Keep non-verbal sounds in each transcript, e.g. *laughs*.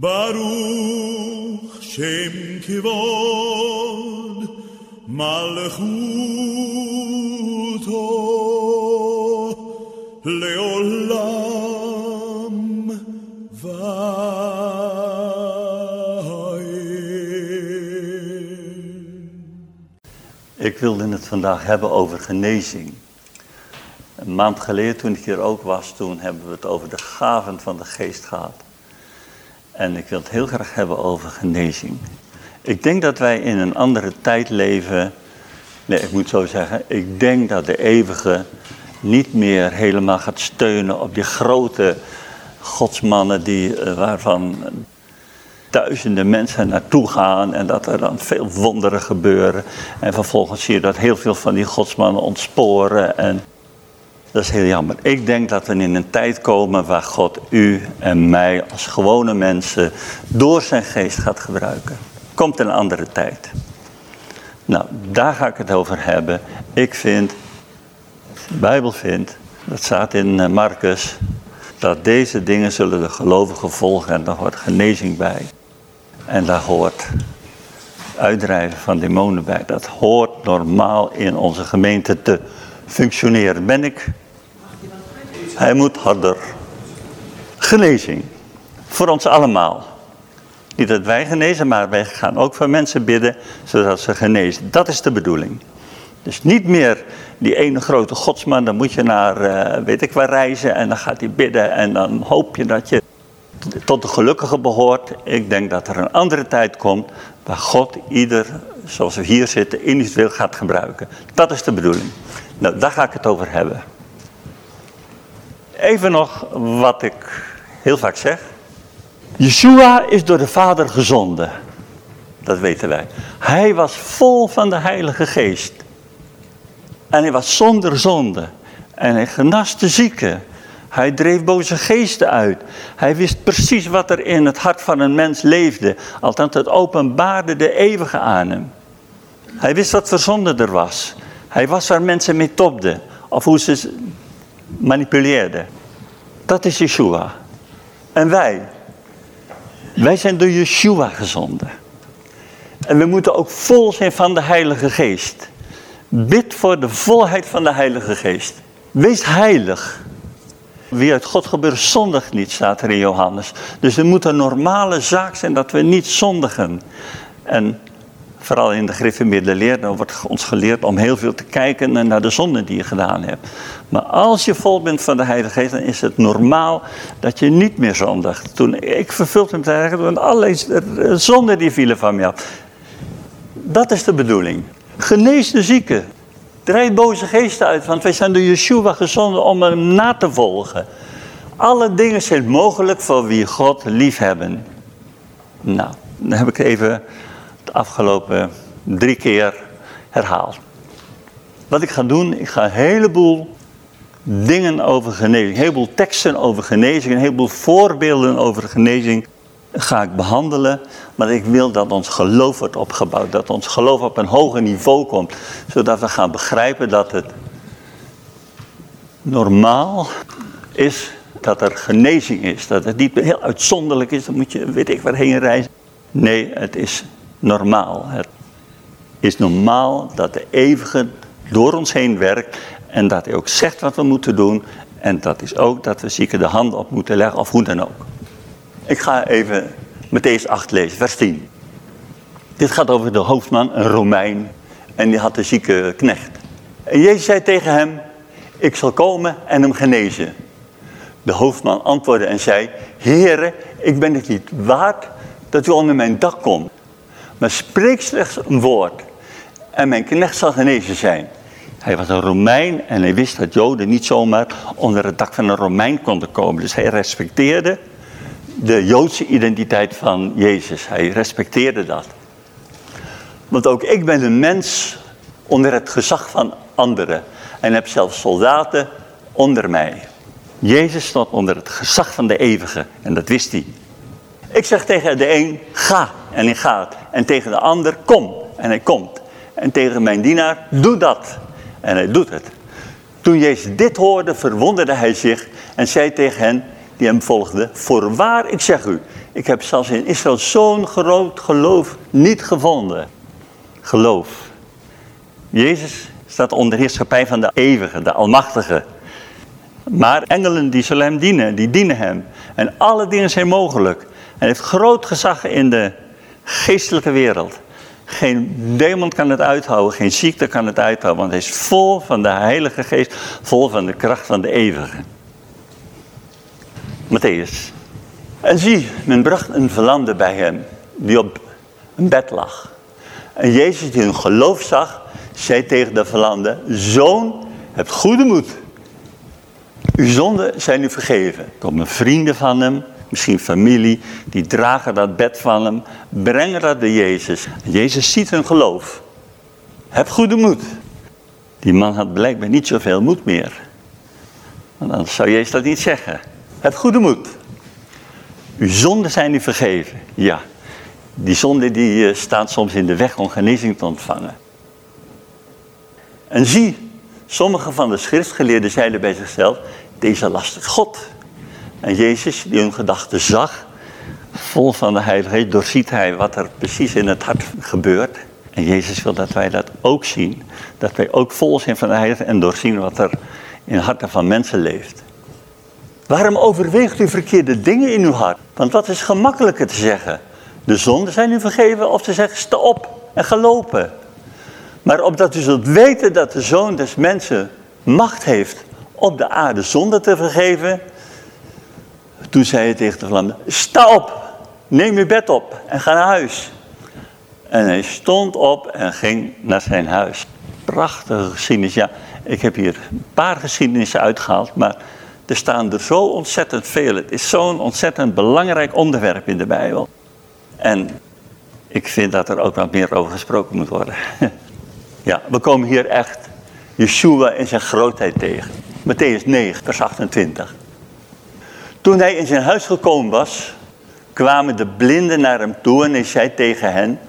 Baruch Shem Kivod Malchuto Ik wilde het vandaag hebben over genezing. Een maand geleden toen ik hier ook was, toen hebben we het over de gaven van de geest gehad. En ik wil het heel graag hebben over genezing. Ik denk dat wij in een andere tijd leven. Nee, ik moet zo zeggen, ik denk dat de eeuwige niet meer helemaal gaat steunen op die grote godsmannen die, eh, waarvan duizenden mensen naartoe gaan en dat er dan veel wonderen gebeuren. En vervolgens zie je dat heel veel van die godsmannen ontsporen en dat is heel jammer. Ik denk dat we in een tijd komen waar God u en mij als gewone mensen door zijn geest gaat gebruiken. Komt een andere tijd. Nou, daar ga ik het over hebben. Ik vind, de Bijbel vindt, dat staat in eh, Marcus, dat deze dingen zullen de gelovigen volgen en daar hoort genezing bij. En daar hoort uitdrijven van demonen bij. Dat hoort normaal in onze gemeente te functioneren. Ben ik? Hij moet harder. Genezing. Voor ons allemaal. Niet dat wij genezen, maar wij gaan ook voor mensen bidden, zodat ze genezen. Dat is de bedoeling. Dus niet meer die ene grote godsman, dan moet je naar eh, weet ik waar reizen en dan gaat hij bidden en dan hoop je dat je tot de gelukkige behoort. Ik denk dat er een andere tijd komt waar God ieder, zoals we hier zitten, individueel gaat gebruiken. Dat is de bedoeling. Nou, daar ga ik het over hebben. Even nog wat ik heel vaak zeg. Yeshua is door de Vader gezonden. Dat weten wij. Hij was vol van de Heilige Geest. En hij was zonder zonde. En hij genas de zieken. Hij dreef boze geesten uit. Hij wist precies wat er in het hart van een mens leefde. Althans, het openbaarde de eeuwige aan hem. Hij wist wat voor er was. Hij was waar mensen mee topden. Of hoe ze manipuleerden. Dat is Yeshua. En wij. Wij zijn door Yeshua gezonden. En we moeten ook vol zijn van de Heilige Geest. Bid voor de volheid van de Heilige Geest. Wees heilig. Wie uit God gebeurt zondigt niet, staat er in Johannes. Dus het moet een normale zaak zijn dat we niet zondigen. En vooral in de gereformeerde leer, dan wordt ons geleerd om heel veel te kijken naar de zonden die je gedaan hebt. Maar als je vol bent van de Heilige Geest, dan is het normaal dat je niet meer zondigt. Toen ik vervuld Geest, waren allerlei zonden die vielen van me af. Dat is de bedoeling. Genees de zieken. Drijf boze geesten uit, want wij zijn door Yeshua gezonden om hem na te volgen. Alle dingen zijn mogelijk voor wie God liefhebben. Nou, dan heb ik even de afgelopen drie keer herhaald. Wat ik ga doen, ik ga een heleboel dingen over genezing, een heleboel teksten over genezing, een heleboel voorbeelden over genezing ga ik behandelen. Maar ik wil dat ons geloof wordt opgebouwd, dat ons geloof op een hoger niveau komt. Zodat we gaan begrijpen dat het normaal is dat er genezing is. Dat het niet heel uitzonderlijk is, dan moet je weet ik waarheen reizen. Nee, het is normaal. Het is normaal dat de eeuwige door ons heen werkt en dat hij ook zegt wat we moeten doen. En dat is ook dat we zieken de handen op moeten leggen of hoe dan ook. Ik ga even Matthäus 8 lezen, vers 10. Dit gaat over de hoofdman, een Romein, en die had een zieke knecht. En Jezus zei tegen hem, ik zal komen en hem genezen. De hoofdman antwoordde en zei, Heere, ik ben het niet waard dat u onder mijn dak komt. Maar spreek slechts een woord en mijn knecht zal genezen zijn. Hij was een Romein en hij wist dat Joden niet zomaar onder het dak van een Romein konden komen. Dus hij respecteerde de Joodse identiteit van Jezus. Hij respecteerde dat. Want ook ik ben een mens onder het gezag van anderen. en heb zelfs soldaten onder mij. Jezus stond onder het gezag van de eeuwige en dat wist hij. Ik zeg tegen de een, ga en hij gaat. En tegen de ander, kom en hij komt. En tegen mijn dienaar, doe dat. En hij doet het. Toen Jezus dit hoorde, verwonderde hij zich en zei tegen hen die hem volgden, voorwaar ik zeg u, ik heb zelfs in Israël zo'n groot geloof niet gevonden. Geloof. Jezus staat onder heerschappij van de eeuwige, de almachtige. Maar engelen die zullen hem dienen, die dienen hem. En alle dingen zijn mogelijk. Hij heeft groot gezag in de geestelijke wereld. Geen demon kan het uithouden, geen ziekte kan het uithouden, want hij is vol van de Heilige Geest, vol van de kracht van de Eeuwige. Matthäus. En zie, men bracht een verlamde bij hem, die op een bed lag. En Jezus, die hun geloof zag, zei tegen de verlamde, Zoon, heb goede moed. Uw zonden zijn u vergeven. Komen vrienden van hem, misschien familie, die dragen dat bed van hem, brengen dat bij Jezus. En Jezus ziet hun geloof. Heb goede moed. Die man had blijkbaar niet zoveel moed meer. Dan zou Jezus dat niet zeggen. Heb goede moed. Uw zonden zijn u vergeven. Ja, die zonden die eh, staan soms in de weg om genezing te ontvangen. En zie, sommige van de schriftgeleerden zeiden bij zichzelf, deze lastigt God. En Jezus, die hun gedachten zag, vol van de Heilige Geest, doorziet hij wat er precies in het hart gebeurt. En Jezus wil dat wij dat ook zien. Dat wij ook vol zijn van de Heilige en doorzien wat er in de harten van mensen leeft. Waarom overweegt u verkeerde dingen in uw hart? Want wat is gemakkelijker te zeggen? De zonden zijn u vergeven of te zeggen sta op en ga lopen. Maar opdat u zult weten dat de Zoon des Mensen macht heeft op de aarde zonde te vergeven. Toen zei hij tegen de vlam, sta op, neem uw bed op en ga naar huis. En hij stond op en ging naar zijn huis. Prachtige geschiedenis. Ja, ik heb hier een paar geschiedenissen uitgehaald, maar er staan er zo ontzettend veel. Het is zo'n ontzettend belangrijk onderwerp in de Bijbel. En ik vind dat er ook wat meer over gesproken moet worden. *laughs* ja, we komen hier echt Yeshua in zijn grootheid tegen. Matthäus 9, vers 28. Toen hij in zijn huis gekomen was, kwamen de blinden naar hem toe en hij zei tegen hen,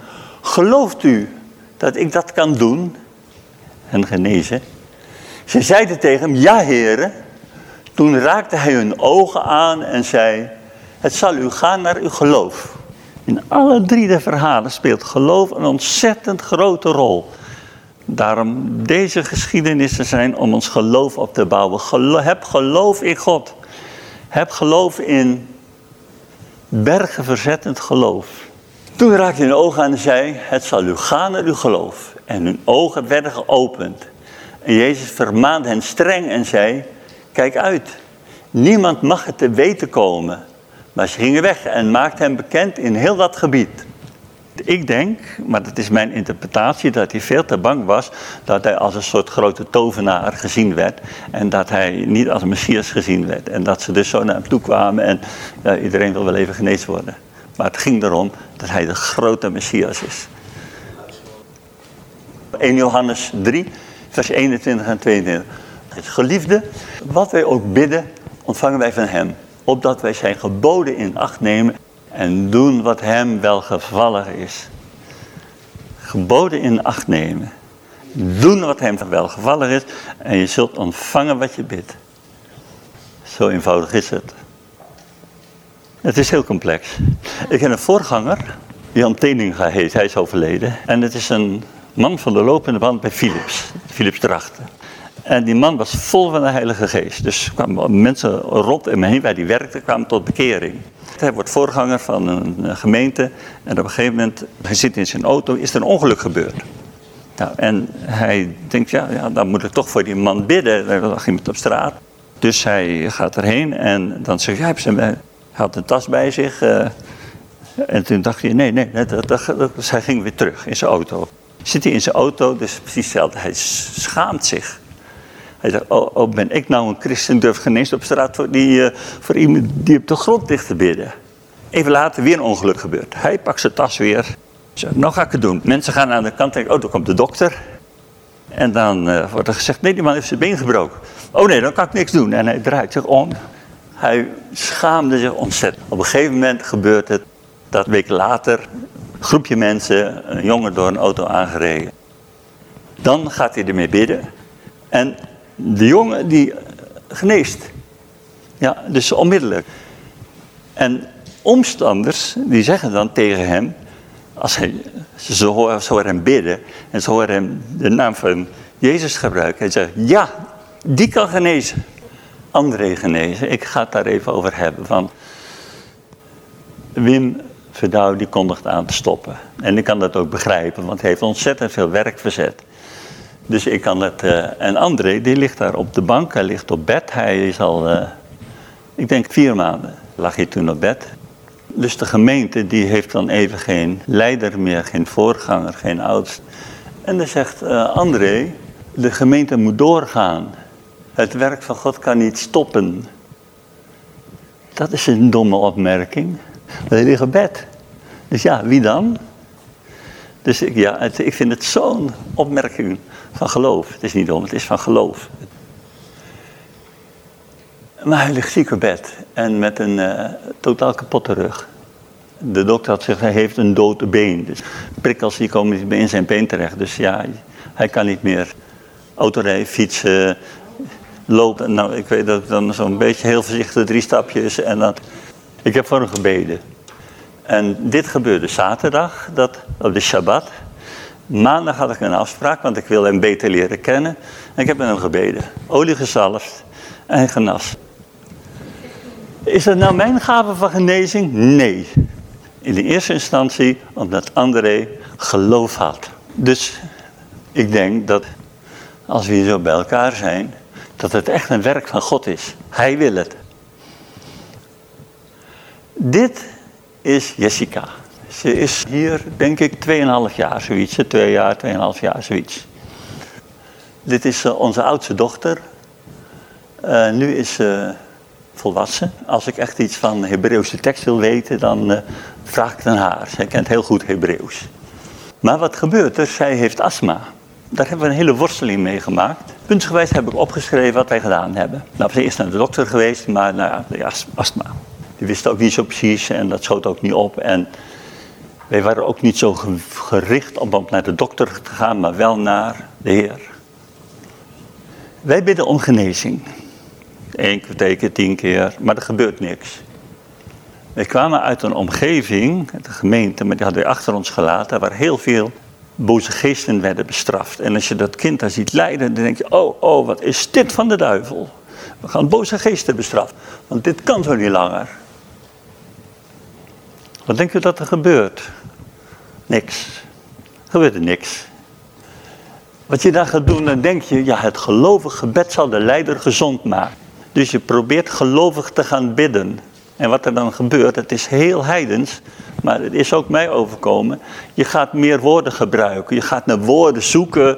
gelooft u dat ik dat kan doen? En genezen. Ze zeiden tegen hem, ja heren. Toen raakte hij hun ogen aan en zei, het zal u gaan naar uw geloof. In alle drie de verhalen speelt geloof een ontzettend grote rol. Daarom deze geschiedenissen zijn om ons geloof op te bouwen. heb geloof in God. Heb geloof in bergen verzettend geloof. Toen raakte hij hun ogen aan en zei, het zal u gaan naar uw geloof. En hun ogen werden geopend. En Jezus vermaande hen streng en zei, kijk uit. Niemand mag het te weten komen. Maar ze gingen weg en maakten hem bekend in heel dat gebied. Ik denk, maar dat is mijn interpretatie, dat hij veel te bang was dat hij als een soort grote tovenaar gezien werd. En dat hij niet als een messias gezien werd. En dat ze dus zo naar hem toe kwamen en iedereen wil wel even genezen worden. Maar het ging erom dat hij de grote messias is. 1 Johannes 3, vers 21 en 22. Geliefde, wat wij ook bidden, ontvangen wij van hem. Opdat wij zijn geboden in acht nemen en doen wat hem welgevallig is. Geboden in acht nemen. Doen wat hem welgevallig is en je zult ontvangen wat je bidt. Zo eenvoudig is het. Het is heel complex. Ik heb een voorganger, Jan Teninga heet, hij is overleden. En het is een man van de lopende band bij Philips, Philips Drachten. En die man was vol van de Heilige Geest. Dus kwamen mensen rond en heen waar hij werkte, kwamen tot bekering. Hij wordt voorganger van een gemeente. En op een gegeven moment, hij zit in zijn auto, is er een ongeluk gebeurd. Nou, en hij denkt, ja, ja, dan moet ik toch voor die man bidden. Er lag iemand op straat. Dus hij gaat erheen en dan zegt hij, ja, hij had een tas bij zich. Uh, en toen dacht hij, nee, nee, dat, dat, dus hij ging weer terug in zijn auto. Zit hij in zijn auto, dus precies hetzelfde. Hij schaamt zich. Hij zegt, oh, oh, ben ik nou een christen, durf genezen op straat voor, die, uh, voor iemand die op de grond ligt te bidden. Even later weer een ongeluk gebeurt. Hij pakt zijn tas weer. Zegt, nou ga ik het doen. Mensen gaan aan de kant en denken, oh, daar komt de dokter. En dan uh, wordt er gezegd, nee, die man heeft zijn been gebroken. Oh nee, dan kan ik niks doen. En hij draait zich om. Hij schaamde zich ontzettend. Op een gegeven moment gebeurt het dat week later een groepje mensen, een jongen door een auto aangereden. Dan gaat hij ermee bidden. En de jongen die geneest. Ja, dus onmiddellijk. En omstanders die zeggen dan tegen hem, als hij, ze horen, ze horen hem bidden en ze horen hem de naam van Jezus gebruiken. Hij zegt, ja, die kan genezen. André genezen. Ik ga het daar even over hebben. Van Wim Verdouw die kondigt aan te stoppen. En ik kan dat ook begrijpen, want hij heeft ontzettend veel werk verzet. Dus ik kan het. Uh, en André, die ligt daar op de bank, hij ligt op bed. Hij is al, uh, ik denk vier maanden, lag hij toen op bed. Dus de gemeente die heeft dan even geen leider meer, geen voorganger, geen oudst. En dan zegt uh, André, de gemeente moet doorgaan. Het werk van God kan niet stoppen. Dat is een domme opmerking. Hij ligt op bed. Dus ja, wie dan? Dus ik, ja, ik vind het zo'n opmerking van geloof. Het is niet dom, het is van geloof. Maar hij ligt ziek op bed en met een uh, totaal kapotte rug. De dokter had gezegd, hij heeft een dode been. Dus prikkels die komen in zijn been terecht. Dus ja, hij kan niet meer autorijden, fietsen, lopen. Nou, ik weet dat dan zo'n beetje heel voorzichtig drie stapjes en dan... Ik heb voor hem gebeden. En dit gebeurde zaterdag, dat, op de Shabbat. Maandag had ik een afspraak, want ik wil hem beter leren kennen. En ik heb met hem gebeden. Olie gezalfd en genas. Is dat nou mijn gave van genezing? Nee. In de eerste instantie omdat André geloof had. Dus ik denk dat als we hier zo bij elkaar zijn, dat het echt een werk van God is. Hij wil het. Dit is Jessica. Ze is hier, denk ik, 2,5 jaar zoiets. 2 jaar, 2,5 jaar zoiets. Dit is uh, onze oudste dochter. Uh, nu is ze volwassen. Als ik echt iets van Hebreeuwse tekst wil weten, dan uh, vraag ik aan haar. Zij kent heel goed Hebreeuws. Maar wat gebeurt er? Zij heeft astma. Daar hebben we een hele worsteling mee gemaakt. Puntsgewijs heb ik opgeschreven wat wij gedaan hebben. Nou, zijn eerst naar de dokter geweest, maar nou ja, astma. Die wist ook niet zo precies en dat schoot ook niet op. En wij waren ook niet zo gericht om naar de dokter te gaan, maar wel naar de Heer. Wij bidden om genezing. Eén keer, tien keer, maar er gebeurt niks. Wij kwamen uit een omgeving, de gemeente, maar die hadden we achter ons gelaten, waar heel veel boze geesten werden bestraft. En als je dat kind daar ziet lijden, dan denk je, oh, oh, wat is dit van de duivel? We gaan boze geesten bestraffen, want dit kan zo niet langer. Wat denkt u dat er gebeurt? Niks. Er gebeurt er niks. Wat je dan gaat doen, dan denk je, ja, het gelovig gebed zal de leider gezond maken. Dus je probeert gelovig te gaan bidden. En wat er dan gebeurt, het is heel heidens, maar het is ook mij overkomen. Je gaat meer woorden gebruiken. Je gaat naar woorden zoeken,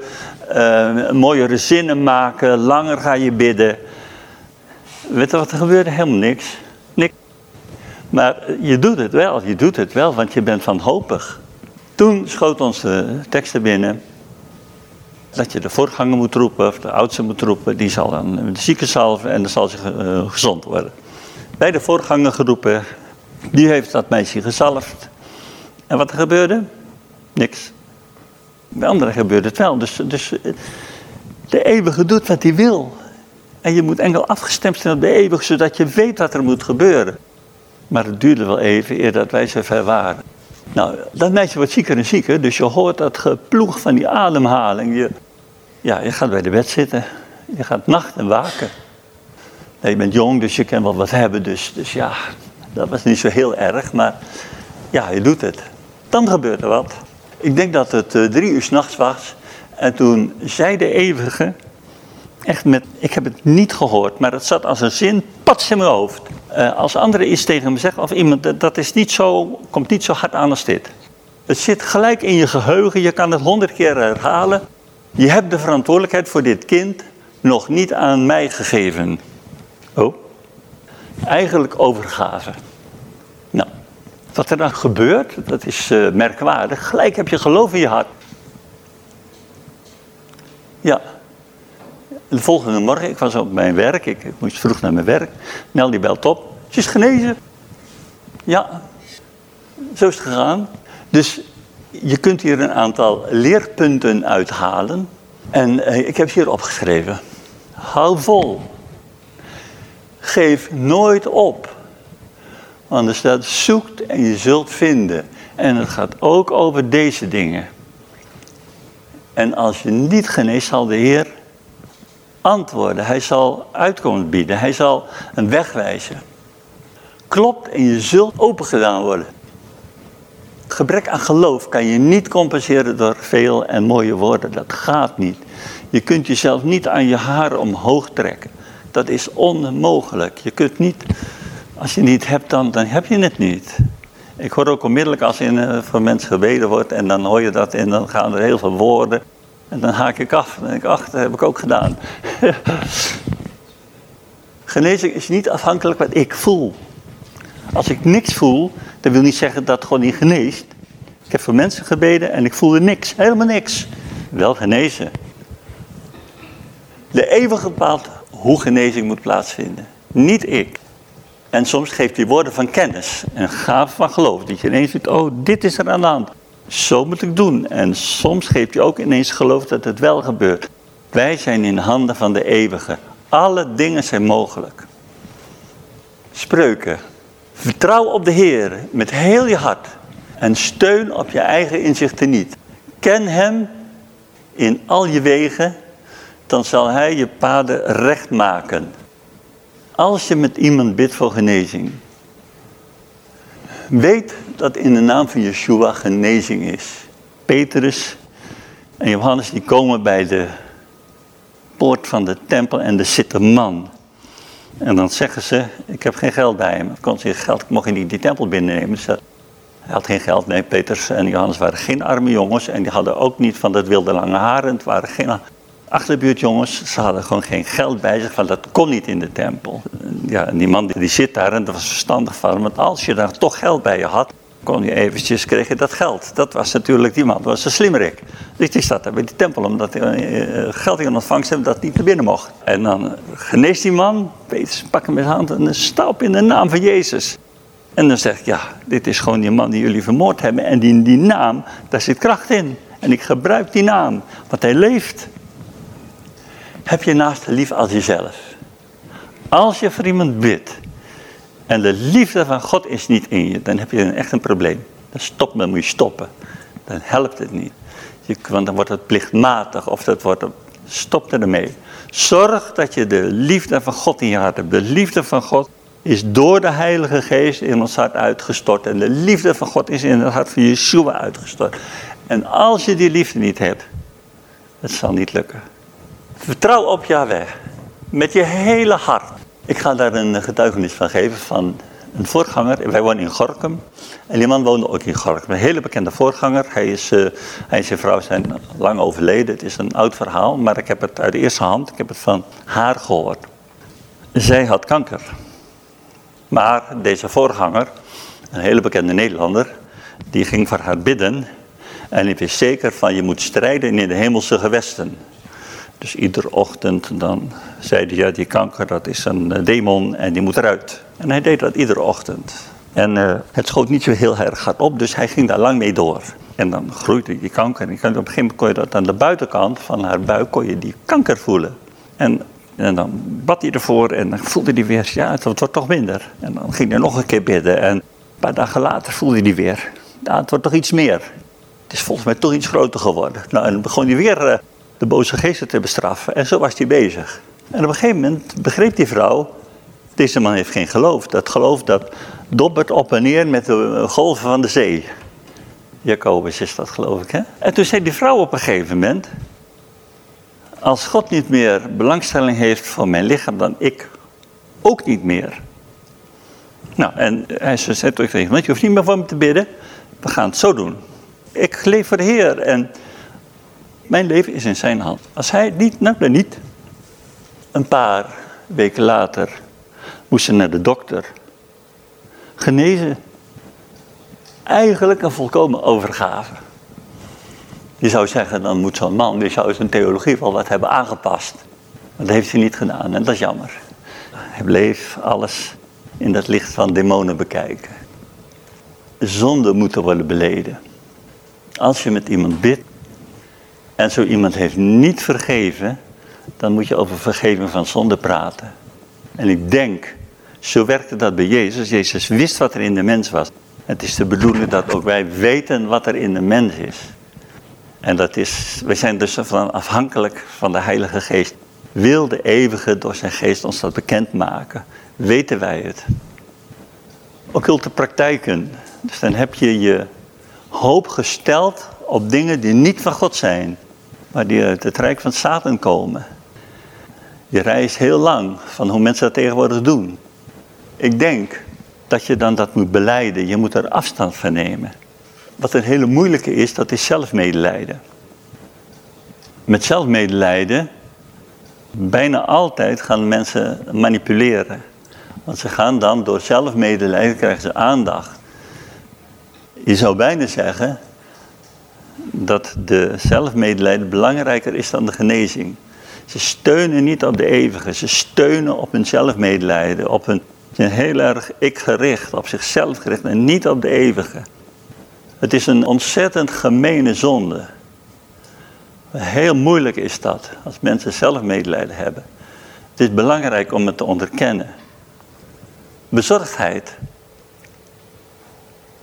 uh, mooiere zinnen maken, langer ga je bidden. Weet wat er gebeurde? Helemaal niks. Niks. Maar je doet het wel, je doet het wel, want je bent wanhopig. Toen schoot ons de teksten binnen dat je de voorganger moet roepen, of de oudste moet roepen, die zal dan de zieke salven en dan zal ze uh, gezond worden. Bij de voorganger geroepen, die heeft dat meisje gezalfd. En wat er gebeurde? Niks. Bij anderen gebeurde het wel. Dus, dus de eeuwige doet wat hij wil. En je moet enkel afgestemd zijn op de eeuwige, zodat je weet wat er moet gebeuren. Maar het duurde wel even eer dat wij zover waren. Nou, dat meisje wordt zieker en zieker, dus je hoort dat geploeg van die ademhaling. Je, ja, je gaat bij de bed zitten. Je gaat nacht en waken. Nee, je bent jong, dus je kan wel wat hebben. Dus, dus ja, dat was niet zo heel erg, maar ja, je doet het. Dan gebeurt er wat. Ik denk dat het uh, drie uur s'nachts was. En toen zei de eeuwige, echt met, ik heb het niet gehoord, maar het zat als een zin, pats in mijn hoofd. Uh, als anderen iets tegen me zeggen, of iemand, dat is niet zo, komt niet zo hard aan als dit. Het zit gelijk in je geheugen, je kan het honderd keer herhalen. Je hebt de verantwoordelijkheid voor dit kind nog niet aan mij gegeven. Oh, eigenlijk overgave. Nou, wat er dan gebeurt, dat is uh, merkwaardig. Gelijk heb je geloof in je hart. Ja. De volgende morgen, ik was op mijn werk, ik, moest vroeg naar mijn werk. Nel die belt op, ze is genezen. Ja, zo is het gegaan. Dus je kunt hier een aantal leerpunten uithalen. En eh, ik heb ze hier opgeschreven. Hou vol. Geef nooit op. Want er staat zoekt en je zult vinden. En het gaat ook over deze dingen. En als je niet geneest, zal de Heer antwoorden. Hij zal uitkomst bieden. Hij zal een weg wijzen. Klopt en je zult opengedaan worden. Gebrek aan geloof kan je niet compenseren door veel en mooie woorden. Dat gaat niet. Je kunt jezelf niet aan je haren omhoog trekken. Dat is onmogelijk. Je kunt niet, als je niet hebt, dan, dan heb je het niet. Ik hoor ook onmiddellijk als in, uh, voor mensen gebeden wordt en dan hoor je dat en dan gaan er heel veel woorden. En dan haak ik af. Dan denk ik, ach, dat heb ik ook gedaan. *laughs* Genezing is niet afhankelijk wat ik voel. Als ik niks voel, dat wil niet zeggen dat gewoon niet geneest. Ik heb voor mensen gebeden en ik voelde niks, helemaal niks. Wel genezen. De eeuwige bepaalt hoe genezing moet plaatsvinden. Niet ik. En soms geeft hij woorden van kennis en gave van geloof. Dat je ineens ziet, oh, dit is er aan de hand. Zo moet ik doen. En soms geeft hij ook ineens geloof dat het wel gebeurt. Wij zijn in handen van de eeuwige. Alle dingen zijn mogelijk. Spreuken. Vertrouw op de Heer met heel je hart. En steun op je eigen inzichten niet. Ken Hem in al je wegen. Dan zal Hij je paden recht maken. Als je met iemand bidt voor genezing. Weet dat in de naam van Yeshua genezing is. Petrus en Johannes die komen bij de poort van de tempel en er zit een man. En dan zeggen ze, ik heb geen geld bij hem. Kon ze geld, ik mocht je niet die tempel binnennemen. Dus hij had geen geld. Nee, Petrus en Johannes waren geen arme jongens. En die hadden ook niet van dat wilde lange haren. Het waren geen achterbuurtjongens. Ze hadden gewoon geen geld bij zich. Van dat kon niet in de tempel. Ja, en die man die, die zit daar en dat was verstandig van hem. Want als je dan toch geld bij je had, kon je eventjes, kreeg dat geld. Dat was natuurlijk, die man was een slimmerik. Dus die staat daar bij die tempel, omdat hij uh, geld in ontvangst heeft dat niet naar binnen mocht. En dan geneest die man, Petrus pak hem met hand en stap in de naam van Jezus. En dan zegt ja, dit is gewoon die man die jullie vermoord hebben. En die, die naam, daar zit kracht in. En ik gebruik die naam, want hij leeft. Heb je naast lief als jezelf. Als je voor iemand bidt, en de liefde van God is niet in je, dan heb je echt een probleem. Dan stop, dan moet je stoppen. Dan helpt het niet. Je, want dan wordt het plichtmatig of dat wordt, stop ermee. Zorg dat je de liefde van God in je hart hebt. De liefde van God is door de Heilige Geest in ons hart uitgestort. En de liefde van God is in het hart van Yeshua uitgestort. En als je die liefde niet hebt, het zal niet lukken. Vertrouw op Yahweh. Met je hele hart. Ik ga daar een getuigenis van geven van een voorganger. Wij wonen in Gorkum. En die man woonde ook in Gorkum. Een hele bekende voorganger. Hij, is, uh, hij en zijn vrouw zijn lang overleden. Het is een oud verhaal, maar ik heb het uit de eerste hand. Ik heb het van haar gehoord. Zij had kanker. Maar deze voorganger, een hele bekende Nederlander, die ging voor haar bidden. En die wist zeker van je moet strijden in de hemelse gewesten. Dus iedere ochtend dan zei hij, ja die kanker dat is een eh, demon en die moet eruit. En hij deed dat iedere ochtend. En uh, het schoot niet zo heel erg hard op, dus hij ging daar lang mee door. En dan groeide die kanker. En op een gegeven moment kon je dat aan de buitenkant van haar buik kon je die kanker voelen. En, en dan bad hij ervoor en dan voelde hij weer, ja het wordt toch minder. En dan ging hij nog een keer bidden en een paar dagen later voelde hij weer, ja het wordt toch iets meer. Het is volgens mij toch iets groter geworden. Nou, en dan begon hij weer uh, de boze geesten te bestraffen. En zo was hij bezig. En op een gegeven moment begreep die vrouw, deze man heeft geen geloof. Dat geloof dat dobbert op en neer met de golven van de zee. Jacobus is dat geloof ik hè. En toen zei die vrouw op een gegeven moment, als God niet meer belangstelling heeft voor mijn lichaam dan ik ook niet meer. Nou, en hij zei tegen je hoeft niet meer voor me te bidden, we gaan het zo doen. Ik leef voor de Heer en mijn leven is in zijn hand. Als hij niet, nou dan niet. Een paar weken later moest ze naar de dokter. Genezen. Eigenlijk een volkomen overgave. Je zou zeggen, dan moet zo'n man, die zou zijn theologie wel wat hebben aangepast. Maar dat heeft hij niet gedaan en dat is jammer. Hij bleef alles in dat licht van demonen bekijken. Zonde moeten worden beleden. Als je met iemand bidt en zo iemand heeft niet vergeven, dan moet je over vergeven van zonde praten. En ik denk, zo werkte dat bij Jezus. Jezus wist wat er in de mens was. Het is de bedoeling dat ook wij weten wat er in de mens is. En dat is, wij zijn dus van afhankelijk van de Heilige Geest. Wil de eeuwige door zijn geest ons dat bekendmaken? Weten wij het? Occulte praktijken. Dus dan heb je je hoop gesteld op dingen die niet van God zijn. Maar die uit het rijk van Satan komen. Je reist heel lang van hoe mensen dat tegenwoordig doen. Ik denk dat je dan dat moet beleiden. Je moet er afstand van nemen. Wat een hele moeilijke is, dat is zelfmedelijden. Met zelfmedelijden, bijna altijd gaan mensen manipuleren. Want ze gaan dan door zelfmedelijden, krijgen ze aandacht. Je zou bijna zeggen dat de zelfmedelijden belangrijker is dan de genezing. Ze steunen niet op de eeuwige, ze steunen op hun zelfmedelijden, op hun, zijn heel erg ik-gericht, op zichzelf gericht en niet op de eeuwige. Het is een ontzettend gemene zonde. Heel moeilijk is dat, als mensen zelf medelijden hebben. Het is belangrijk om het te onderkennen. Bezorgdheid.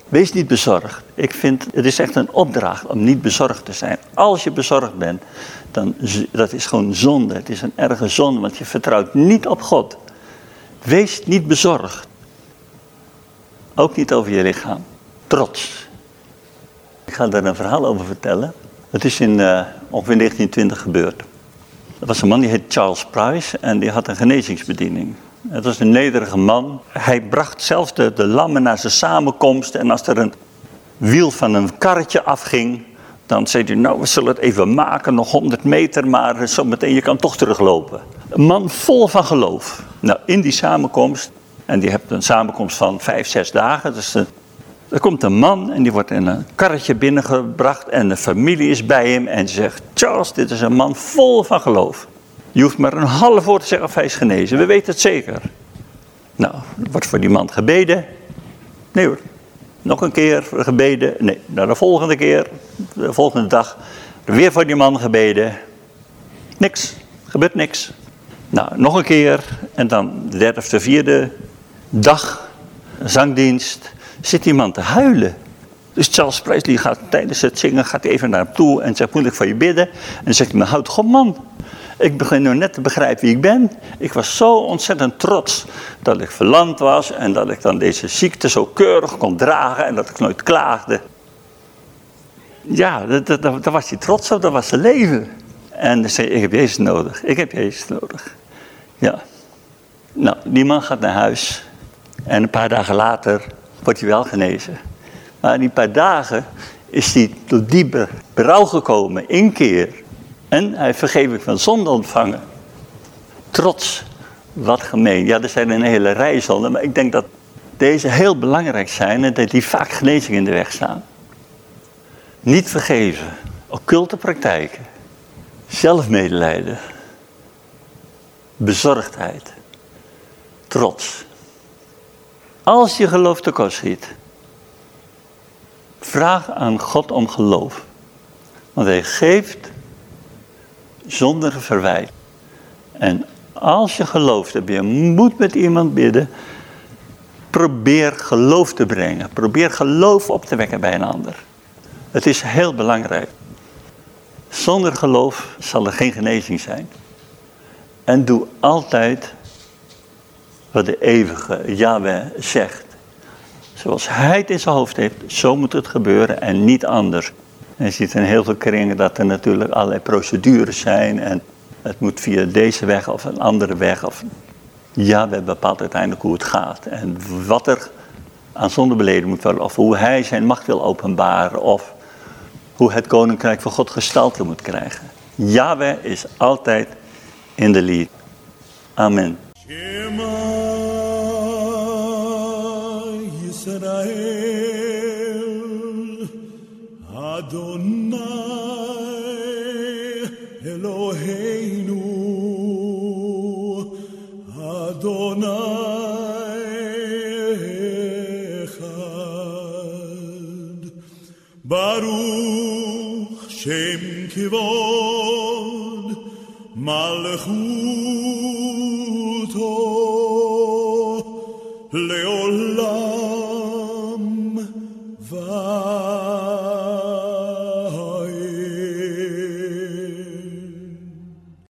Wees niet bezorgd. Ik vind, het is echt een opdracht om niet bezorgd te zijn. Als je bezorgd bent, dan dat is gewoon zonde. Het is een erge zonde, want je vertrouwt niet op God. Wees niet bezorgd. Ook niet over je lichaam. Trots. Ik ga daar een verhaal over vertellen. Het is in uh, ongeveer 1920 gebeurd. Er was een man die heet Charles Price en die had een genezingsbediening. Het was een nederige man. Hij bracht zelfs de, lammen naar zijn samenkomst. En als er een wiel van een karretje afging, dan zei hij, nou we zullen het even maken, nog 100 meter, maar zometeen je kan toch teruglopen. Een man vol van geloof. Nou, in die samenkomst, en die hebt een samenkomst van vijf, zes dagen, dus de er komt een man en die wordt in een karretje binnengebracht en de familie is bij hem en zegt, Charles, dit is een man vol van geloof. Je hoeft maar een half woord te zeggen of hij is genezen, we weten het zeker. Nou, wordt voor die man gebeden. Nee hoor, nog een keer gebeden. Nee, nou de volgende keer, de volgende dag, weer voor die man gebeden. Niks, gebeurt niks. Nou, nog een keer en dan de derde of de vierde dag, zangdienst zit iemand te huilen. Dus Charles Presley gaat tijdens het zingen gaat even naar hem toe en zegt, moet ik voor je bidden? En zegt hij, houd God man. Ik begin nu net te begrijpen wie ik ben. Ik was zo ontzettend trots dat ik verland was en dat ik dan deze ziekte zo keurig kon dragen en dat ik nooit klaagde. Ja, daar was hij trots op, dat was zijn leven. En dan zei ik heb Jezus nodig, ik heb Jezus nodig. Ja. Nou, die man gaat naar huis en een paar dagen later wordt hij wel genezen. Maar in die paar dagen is hij tot diepe berouw gekomen, inkeer. En hij heeft vergeving van zonde ontvangen. Trots, wat gemeen. Ja, er zijn een hele rij zonden, maar ik denk dat deze heel belangrijk zijn en dat die vaak genezing in de weg staan. Niet vergeven, occulte praktijken, zelfmedelijden, bezorgdheid, trots. Als je geloof tekort schiet, vraag aan God om geloof. Want hij geeft zonder verwijt. En als je gelooft heb je moet met iemand bidden, probeer geloof te brengen. Probeer geloof op te wekken bij een ander. Het is heel belangrijk. Zonder geloof zal er geen genezing zijn. En doe altijd wat de eeuwige Yahweh zegt. Zoals hij het in zijn hoofd heeft, zo moet het gebeuren en niet anders. En je ziet in heel veel kringen dat er natuurlijk allerlei procedures zijn en het moet via deze weg of een andere weg. Of... Yahweh bepaalt uiteindelijk hoe het gaat en wat er aan zonde beleden moet worden of hoe hij zijn macht wil openbaren of hoe het koninkrijk van God gestalte moet krijgen. Yahweh is altijd in de lead. Amen. Adonai Eloheinu Adonai Echad. Baruch Shem Kivod Malchut